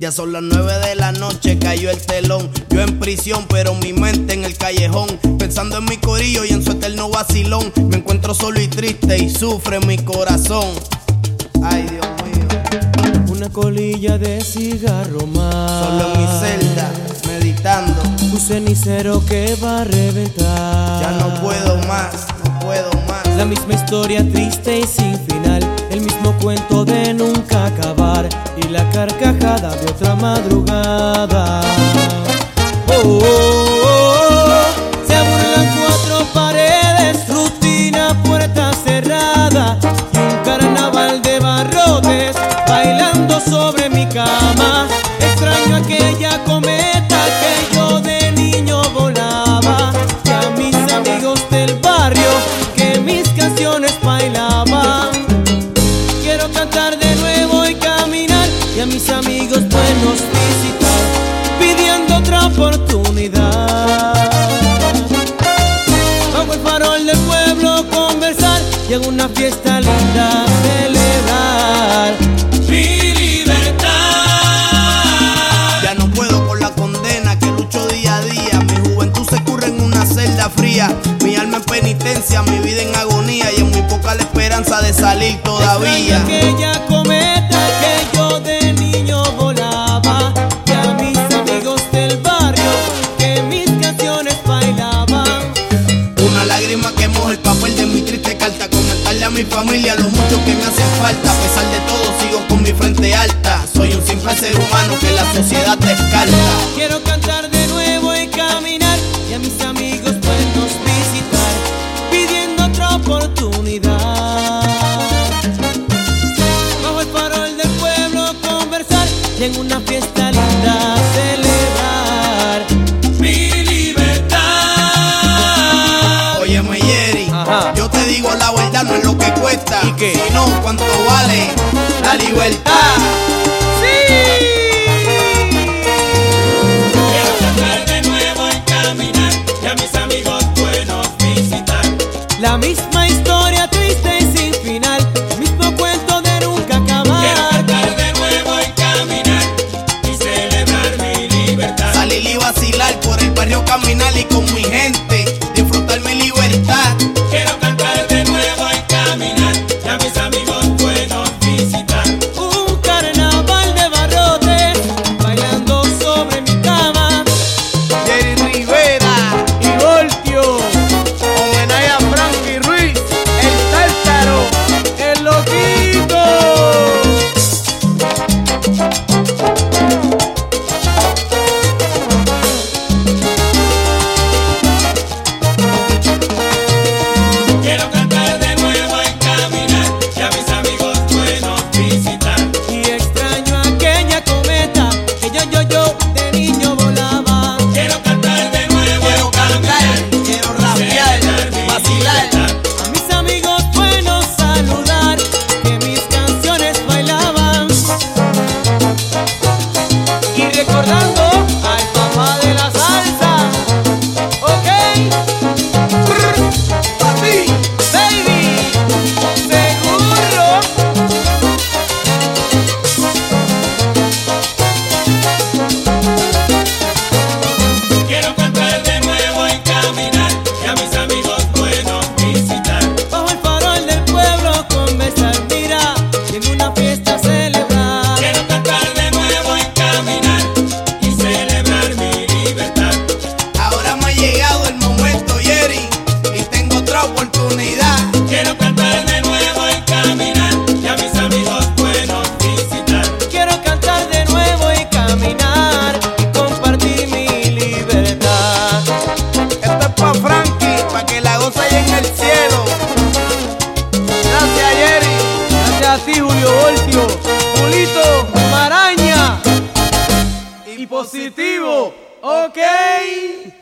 Ya son las nueve de la noche, cayó el telón. Yo en prisión, pero mi mente en el callejón. Pensando en mi corillo y en su eterno vacilón. Me encuentro solo y triste y sufre mi corazón. Ay, Dios mío. Una colilla de cigarro más. Solo en mi celda, meditando. Un cenicero que va a reventar. Ya no puedo más, no puedo más. La misma historia triste y sin final. El mismo cuento de otra madrugada. Oh, oh, oh, oh. Se burlan cuatro paredes, rutina, puerta cerrada. Y un carnaval de barrotes bailando sobre mi cama. Extraño aquella cometa que yo de niño volaba. Y a mis amigos del barrio que mis canciones bailaban. Oportunidad. Bajo el farol del pueblo conversar y en una fiesta linda celebrar mi libertad. Ya no puedo con la condena que lucho día a día. Mi juventud se curre en una celda fría. Mi alma en penitencia, mi vida en agonía. Y en muy poca la esperanza de salir todavía. Familia lo mucho que me hace falta. A pesar de todo, sigo con mi frente alta. Soy un simple ser humano que la sociedad descarta. Quiero ¿Y qué? Sino cuánto vale la libertad. Positivo, ok.